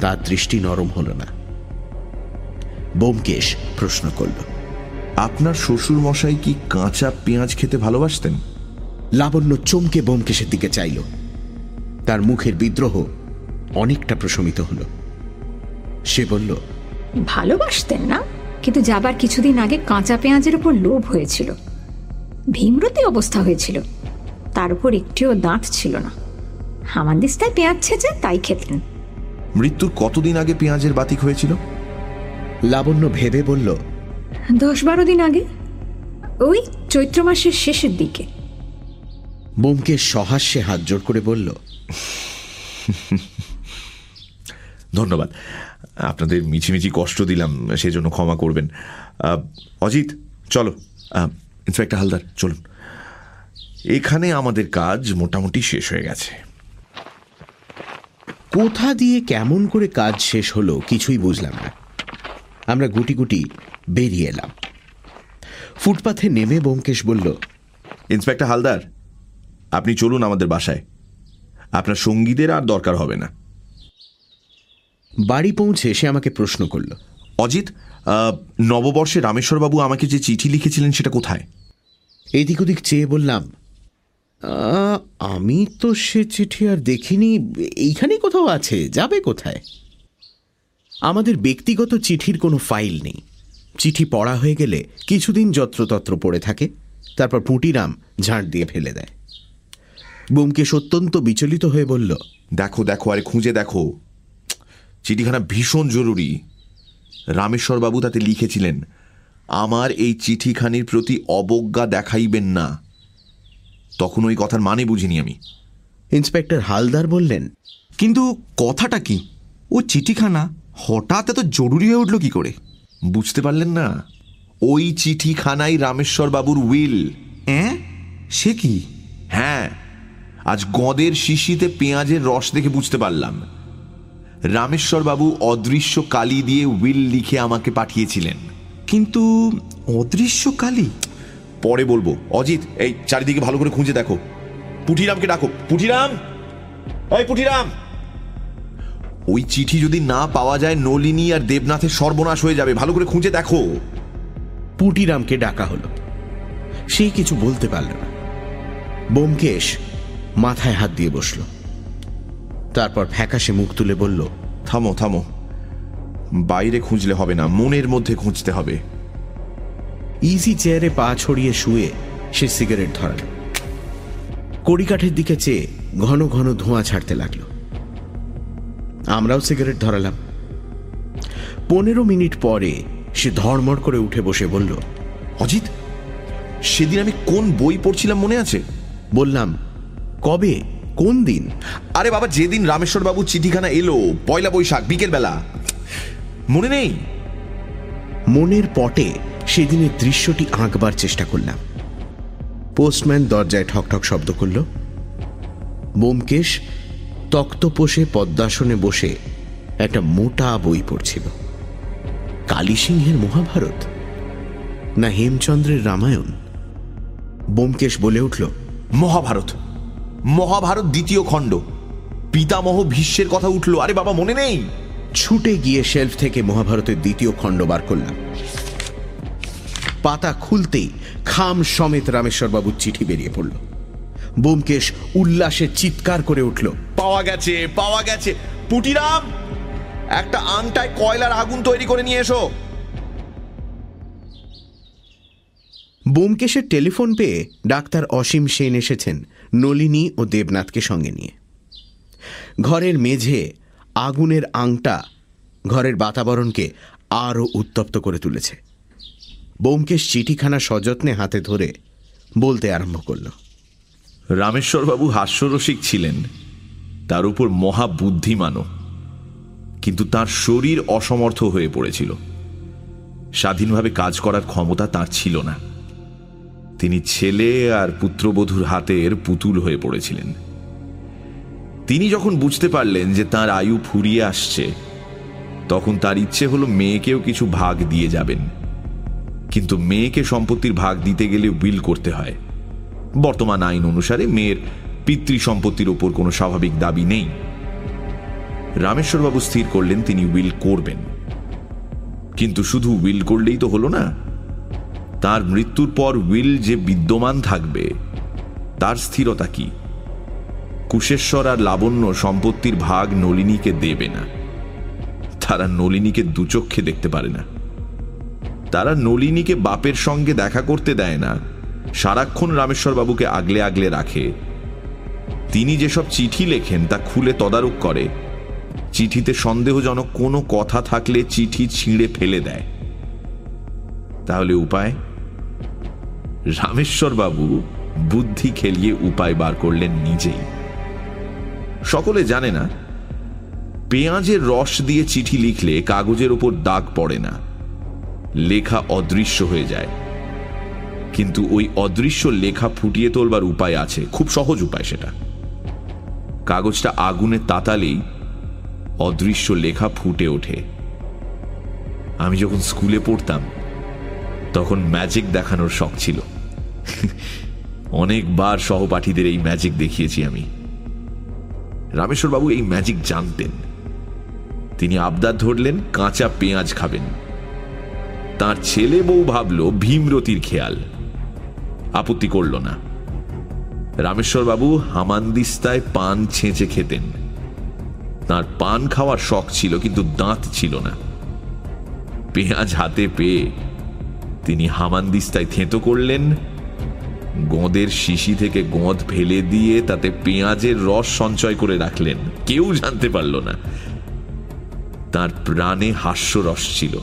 তার দৃষ্টি নরম হল না। বোমকেশ প্রশ্ন করল আপনার শ্বশুর মশাই কি কাঁচা পেঁয়াজ খেতে ভালোবাসতেন? লাবণ্য চমকে বোমকেশের দিকে চাইল। তার মুখের বিদ্রোহ অনেকটা প্রশমিত হল। সে বলল ভালোবাসতেন না? কিন্তু যাবার কিছুদিন আগে কাঁচা পেঁয়াজের উপর লোভ হয়েছিল। ভীমরতি অবস্থা হয়েছিল। তার উপর একটিও দাঁত ছিল না। হামানদিস্তায় পেঁয়াজ ছেঁচে তাই খেতেন। মৃত্যুর কতদিন আগে পেঁয়াজের বাতিক হয়েছিল? লাবণ্য ভেবে বলল দশ বারো দিন আগে? ওই চৈত্র মাসের শেষের দিকে। বোমকেশ সহাস্যে হাত জোড় করে বলল ধন্যবাদ। আপনাদের মিছিমিছি কষ্ট দিলাম সেজন্য ক্ষমা করবেন। অজিত চলো। ইন্সপেক্টর হালদার চলুন। এখানে আমাদের কাজ মোটামুটি শেষ হয়ে গেছে। কোথা দিয়ে কেমন করে কাজ শেষ হলো কিছুই বুঝলাম না। আমরা গুটি গুটি বেরিয়ে এলাম। ফুটপাথে নেমে বোমকেশ বলল ইন্সপেক্টর হালদার আপনি চলুন আমাদের বাসায়। আপনার সঙ্গীদের আর দরকার হবে না। বাড়ি পৌঁছে সে আমাকে প্রশ্ন করল অজিত নববর্ষে রামেশ্বরবাবু আমাকে যে চিঠি লিখেছিলেন সেটা কোথায়? এদিক ওদিক চেয়ে বললাম আমি তো সে চিঠি আর দেখিনি এইখানেই কোথাও আছে যাবে কোথায়? আমাদের ব্যক্তিগত চিঠির কোনো ফাইল নেই। চিঠি পড়া হয়ে গেলে কিছুদিন যত্রতত্র পড়ে থাকে তারপর পুঁটিরাম ঝাঁট দিয়ে ফেলে দেয়। বোমকেশ অত্যন্ত বিচলিত হয়ে বলল দেখো দেখো আরে খুঁজে দেখো। চিঠিখানা ভীষণ জরুরি। রামেশ্বরবাবু তাতে লিখেছিলেন আমার এই চিঠিখানির প্রতি অবজ্ঞা দেখাইবেন না। তখন ওই কথার মানে বুঝিনি আমি। ইন্সপেক্টর হালদার বললেন কিন্তু কথাটা কি? ও চিঠিখানা হঠাৎ এত জরুরি হয়ে উঠল কি করে? বুঝতে পারলেন না? ওই চিঠিখানাই রামেশ্বরবাবুর উইল। হ্যাঁ সে কি? হ্যাঁ। আজ গদের শিশিতে পেঁয়াজের রস দেখে বুঝতে পারলাম। রামেশ্বরবাবু অদৃশ্য কালি দিয়ে উইল লিখে আমাকে পাঠিয়েছিলেন। কিন্তু অদৃশ্য কালী? পরে বলব। অজিত এই চারিদিকে ভালো করে খুঁজে দেখো। পুঠিরামকে ডাকো। পুঠিরাম! এই পুঠিরাম! ওই চিঠি যদি না পাওয়া যায় নলিনী আর দেবনাথের সর্বনাশ হয়ে যাবে। ভালো করে খুঁজে দেখো। পুটিরামকে ডাকা হলো। সে কিছু বলতে পারল না। বোমকেশ মাথায় হাত দিয়ে বসল। তারপর ফ্যাকাশে মুখ তুলে বলল থামো থামো। বাইরে খুঁজলে হবে না মনের মধ্যে খুঁজতে হবে। ইজি চেয়ারে পা ছড়িয়ে শুয়ে সে সিগারেট ধরাল। কড়িকাঠের দিকে চেয়ে ঘন ঘন ধোঁয়া ছাড়তে লাগল। আমরাও সিগারেট ধরালাম। পনেরো মিনিট পরে সে ধর্মড় করে উঠে বসে বলল অজিত সেদিন আমি কোন বই পড়ছিলাম মনে আছে? বললাম কবে? কোন দিন? আরে বাবা যেদিন রামেশ্বর বাবু চিঠিখানা এলো পয়লা বৈশাখ বিকেল বেলা মনে নেই? মনের পটে সেদিনের দৃশ্যটি আঁকবার চেষ্টা করলাম। পোস্টম্যান দরজায় ঠকঠক শব্দ করল বোমকেশ তক্তপোষে পদ্মাসনে বসে একটা মোটা বই পড়ছিল। কালী সিংহের মহাভারত? না হেমচন্দ্রের রামায়ণ? বোমকেশ বলে উঠল মহাভারত। মহাভারত দ্বিতীয় খণ্ড। পিতামহ ভীষ্মের কথা উঠল। আরে বাবা মনে নেই? ছুটে গিয়ে শেলফ থেকে মহাভারতের দ্বিতীয় খণ্ড বার করলাম। পাতা খুলতেই খাম সমেত রামেশ্বরবাবুর চিঠি বেরিয়ে পড়ল। বোমকেশ উল্লাসে চিৎকার করে উঠল। পাওয়া গেছে পাওয়া গেছে। পুটিরাম একটা আংটায় কয়লার আগুন তৈরি করে নিয়ে এসো। বোমকেশের টেলিফোন পেয়ে ডাক্তার অসীম সেন এসেছেন নলিনী ও দেবনাথকে সঙ্গে নিয়ে। ঘরের মেঝে আগুনের আংটা ঘরের বাতাবরণকে আরও উত্তপ্ত করে তুলেছে। বোমকেশ চিঠিখানা সযত্নে হাতে ধরে বলতে আরম্ভ করল। রামেশ্বরবাবু হাস্যরসিক ছিলেন। তার উপর মহাবুদ্ধিমানও। কিন্তু তার শরীর অসমর্থ হয়ে পড়েছিল। স্বাধীনভাবে কাজ করার ক্ষমতা তার ছিল না। তিনি ছেলে আর পুত্রবধূর হাতের পুতুল হয়ে পড়েছিলেন। তিনি যখন বুঝতে পারলেন যে তার আয়ু ফুরিয়ে আসছে, তখন তার ইচ্ছে হলো মেয়েকেও কিছু ভাগ দিয়ে যাবেন। কিন্তু মেয়েকে সম্পত্তির ভাগ দিতে গেলে উইল করতে হয়। বর্তমান আইন অনুসারে মেয়ের পিতৃ সম্পত্তির ওপর কোনো স্বাভাবিক দাবি নেই। রামেশ্বরবাবু স্থির করলেন, তিনি উইল করবেন। কিন্তু শুধু উইল করলেই তো হলো না। তার মৃত্যুর পর উইল যে বিদ্যমান থাকবে, তার স্থিরতা কি? কুশেশ্বর আর লাবণ্য সম্পত্তির ভাগ নলিনীকে দেবে না। তারা নলিনীকে দুচক্ষে দেখতে পারে না। তারা নলিনীকে বাপের সঙ্গে দেখা করতে দেয় না। সারাক্ষণ রামেশ্বরবাবুকে আগলে আগলে রাখে। তিনি যেসব চিঠি লেখেন, তা খুলে তদারক করে। চিঠিতে সন্দেহজনক কোনো কথা থাকলে চিঠি ছিঁড়ে ফেলে দেয়। তাহলে উপায়? রামেশ্বরবাবু বুদ্ধি খেলিয়ে উপায় বার করলেন নিজেই। সকলে জানে না, পেঁয়াজের রস দিয়ে চিঠি লিখলে কাগজের উপর দাগ পড়ে না। লেখা অদৃশ্য হয়ে যায়। কিন্তু ওই অদৃশ্য লেখা ফুটিয়ে তোলবার উপায় আছে। খুব সহজ উপায় সেটা। কাগজটা আগুনে তাতালেই অদৃশ্য লেখা ফুটে ওঠে। আমি যখন স্কুলে পড়তাম, তখন ম্যাজিক দেখানোর শখ ছিল। অনেকবার সহপাঠীদের এই ম্যাজিক দেখিয়েছি আমি। রামেশ্বরবাবু এই ম্যাজিক জানতেন। তিনি আবদার ধরলেন, কাঁচা পেঁয়াজ খাবেন। তার ছেলে বউ ভাবল, ভীমরতির খেয়াল। আপত্তি করল না। রামেশ্বরবাবু হামানদিস্তায় পান ছেঁচে খেতেন। তার পান খাওয়ার শখ ছিল, কিন্তু দাঁত ছিল না। পেঁয়াজ হাতে পেয়ে তিনি হামানদিস্তায় থেঁতো করলেন। গোঁদের শিশি থেকে গোঁদ ফেলে দিয়ে তাতে পেঁয়াজের রস সঞ্চয় করে রাখলেন। কেউ জানতে পারল না। তার প্রাণে হাস্যরস ছিল।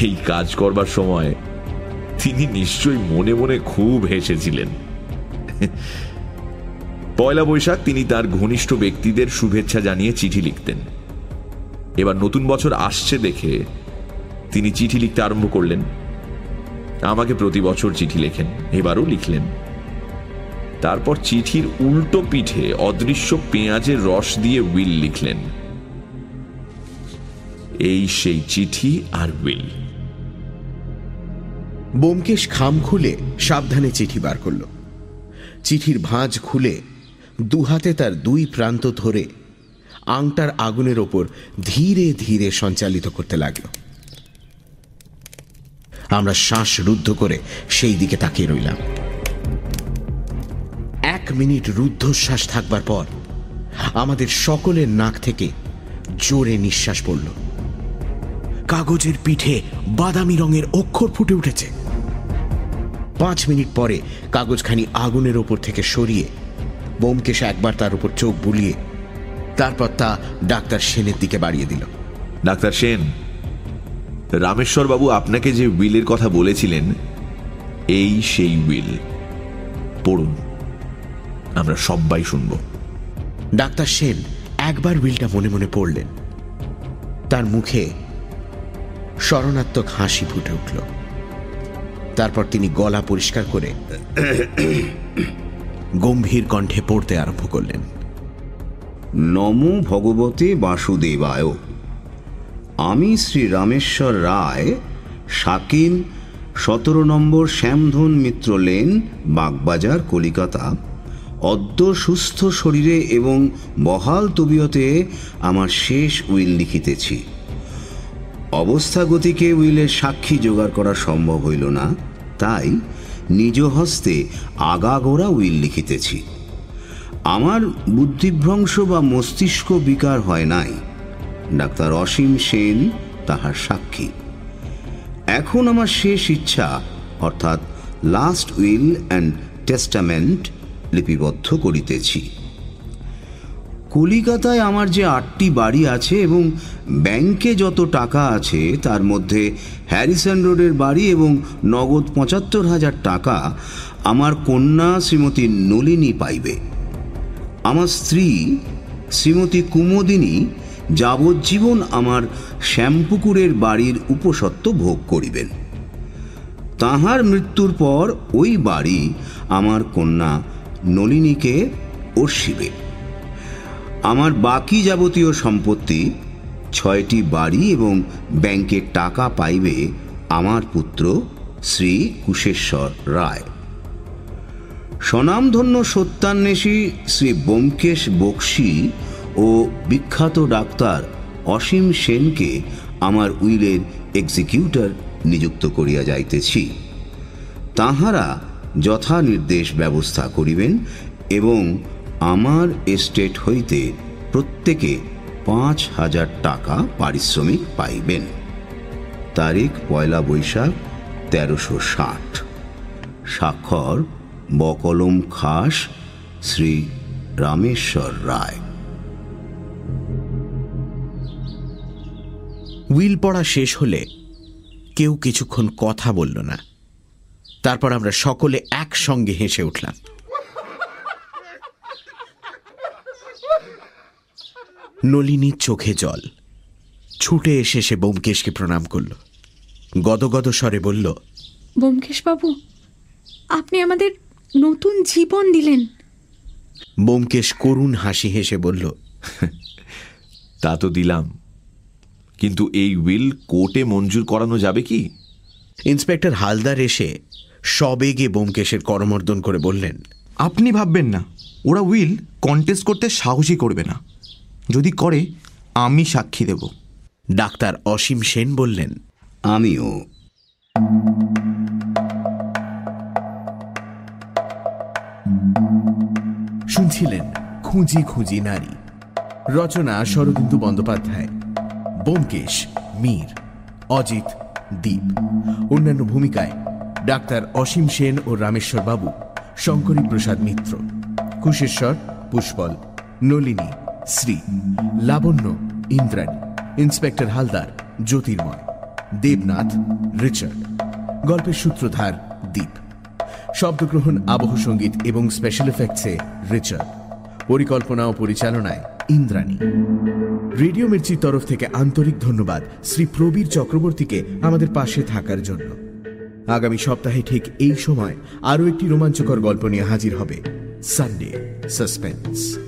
এই কাজ করবার সময় তিনি নিশ্চয়ই মনে মনে খুব হেসেছিলেন। পয়লা বৈশাখ তিনি তার ঘনিষ্ঠ ব্যক্তিদের শুভেচ্ছা জানিয়ে চিঠি লিখতেন। এবার নতুন বছর আসছে দেখে তিনি চিঠি লিখতে আরম্ভ করলেন। আমাকে প্রতি বছর চিঠি লেখেন, এবারও লিখলেন। তারপর চিঠির উল্টো পিঠে অদৃশ্য পেঁয়াজের রস দিয়ে উইল লিখলেন। এই সেই চিঠি আর উইল। বোমকেশ খাম খুলে সাবধানে চিঠি বার করল। চিঠির ভাঁজ খুলে দুহাতে তার দুই প্রান্ত ধরে আংটার আগুনের ওপর ধীরে ধীরে সঞ্চালিত করতে লাগল। আমরা শ্বাস রুদ্ধ করে সেই দিকে তাকিয়ে রইলাম। এক মিনিট রুদ্ধশ্বাস থাকবার পর আমাদের সকলের নাক থেকে জোরে নিঃশ্বাস পড়ল। কাগজের পিঠে বাদামি রঙের অক্ষর ফুটে উঠেছে। পাঁচ মিনিট পরে কাগজখানি আগুনের ওপর থেকে সরিয়ে বোমকেশ একবার তার উপর চোখ বুলিয়ে তারপর তা ডাক্তার সেনের দিকে বাড়িয়ে দিল। ডাক্তার সেন রামেশ্বর বাবু আপনাকে যে উইলের কথা বলেছিলেন এই সেই উইল। পড়ুন আমরা সবাই শুনব। ডাক্তার সেন একবার উইলটা মনে মনে পড়লেন। তার মুখে শরণাত্মক হাসি ফুটে উঠল। তারপর তিনি গলা পরিষ্কার করে গম্ভীর কণ্ঠে পড়তে আরম্ভ করলেন। নমো ভগবতে বাসুদেবায়। আমি শ্রী রামেশ্বর রায়, শাকিন, সতেরো নম্বর শ্যামধন মিত্র লেন, বাগবাজার, কলিকাতা। অদ্য সুস্থ শরীরে এবং বহাল তবিয়তে আমার শেষ উইল লিখিতেছি। অবস্থা গতিকে উইলের সাক্ষী জোগাড় করা সম্ভব হইল না, তাই নিজ হস্তে আগাগোড়া উইল লিখিতেছি। আমার বুদ্ধিভ্রংশ বা মস্তিষ্ক বিকার হয় নাই, ডাক্তার অসীম সেন তাহার সাক্ষী। এখন আমার শেষ ইচ্ছা, অর্থাৎ লাস্ট উইল অ্যান্ড টেস্টামেন্ট লিপিবদ্ধ করিতেছি। কলিকাতায় আমার যে আটটি বাড়ি আছে এবং ব্যাংকে যত টাকা আছে, তার মধ্যে হ্যারিসন রোডের বাড়ি এবং নগদ পঁচাত্তর হাজার টাকা আমার কন্যা শ্রীমতী নলিনী পাইবে। আমার স্ত্রী শ্রীমতী কুমোদিনী যাবজ্জীবন আমার শ্যামপুকুরের বাড়ির উপসত্ত্ব ভোগ করিবেন। তাহার মৃত্যুর পর ওই বাড়ি আমার কন্যা নলিনীকে অর্ষিবে। আমার বাকি যাবতীয় সম্পত্তি ছয়টি বাড়ি এবং ব্যাংকের টাকা পাইবে আমার পুত্র শ্রী কুশেশ্বর রায়। স্বনামধন্য সত্যান্বেষী শ্রী ব্যোমকেশ বক্সি ও বিখ্যাত ডাক্তার অসীম সেনকে আমার উইলের এক্সিকিউটর নিযুক্ত করিয়া যাইতেছি। তাহারা যথা নির্দেশ ব্যবস্থা করিবেন এবং আমার এস্টেট হইতে প্রত্যেকে পাঁচ হাজার টাকা পারিশ্রমিক পাইবেন। তারিখ পয়লা বৈশাখ তেরোশো ষাট। স্বাক্ষর বকলম খাস, শ্রী রামেশ্বর রায়। উইল পড়া শেষ হলে কেউ কিছুক্ষণ কথা বলল না। তারপর আমরা সকলে একসঙ্গে হেসে উঠলাম। নলিনীর চোখে জল। ছুটে এসে সে বোমকেশকে প্রণাম করল। গদগদ স্বরে বলল ব্যোমকেশবাবু আপনি আমাদের নতুন জীবন দিলেন। বোমকেশ করুণ হাসি হেসে বলল তা তো দিলাম। কিন্তু এই উইল কোর্টে মঞ্জুর করানো যাবে কি? ইন্সপেক্টর হালদার এসে সবেগে বোমকেশের করমর্দন করে বললেন আপনি ভাববেন না ওরা উইল কন্টেস্ট করতে সাহসী করবে না। যদি করে আমি সাক্ষী দেব। ডাক্তার অসীম সেন বললেন আমিও। শুনছিলেন খুঁজি খুঁজি নারী। রচনা শরদিন্দু বন্দ্যোপাধ্যায়। বোমকেশ মীর অজিত দ্বীপ অন্যান্য ভূমিকায় ডাক্তার অসীম সেন ও রামেশ্বর বাবু শঙ্করী প্রসাদ মিত্র। কুশেশ্বর পুষ্পল নলিনী শ্রী লাবণ্য ইন্দ্রাণী, ইন্সপেক্টর হালদার জ্যোতির্ময়, দেবনাথ রিচার্ড, গল্পের সূত্রধার দ্বীপ শব্দগ্রহণ, আবহ সংগীত এবং স্পেশাল এফেক্টসে রিচার্ড, পরিকল্পনা ও পরিচালনায় ইন্দ্রাণী। রেডিও মির্চির তরফ থেকে আন্তরিক ধন্যবাদ শ্রী প্রবীর চক্রবর্তীকে আমাদের পাশে থাকার জন্য। আগামী সপ্তাহে ঠিক এই সময় আরও একটি রোমাঞ্চকর গল্প নিয়ে হাজির হবে সানডে সাসপেন্স